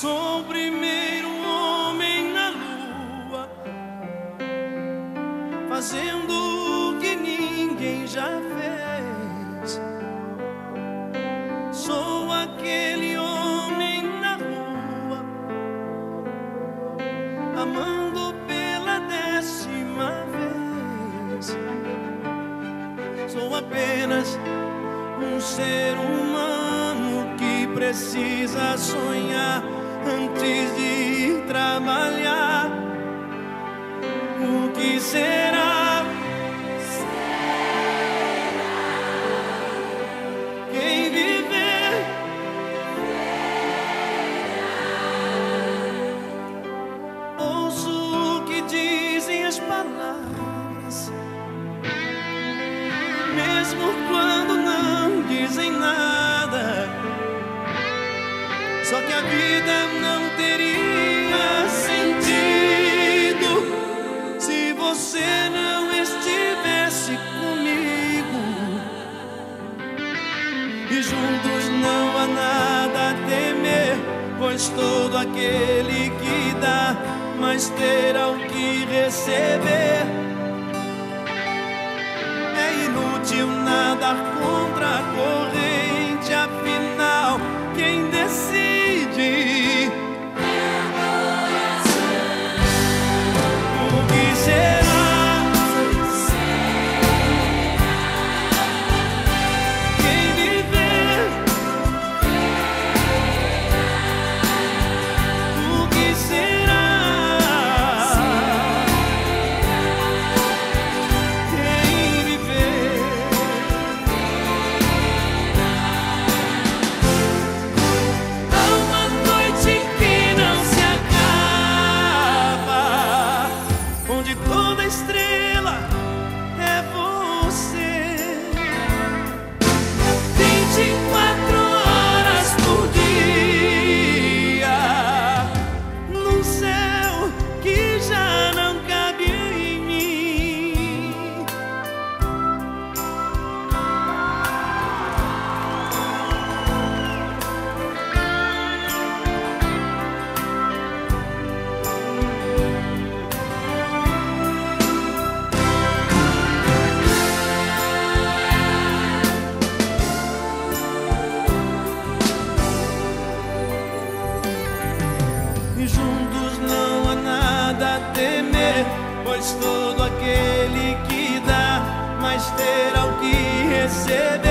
Sou o primeiro homem na lua, fazendo o que ninguém já fez. Sou aquele homem na rua, amando pela décima vez. Sou apenas um ser humano que precisa sonhar antes de trabalhar. O que será? Quem viver ouço o que dizem as palavras, mesmo quando não dizem nada. Só que a vida não teria sentido se você não estivesse comigo. E juntos não há nada a temer, pois todo aquele que dá, mais terá o que receber. É inútil nadar contra a corrente, pois todo aquele que dá mais terá o que receber.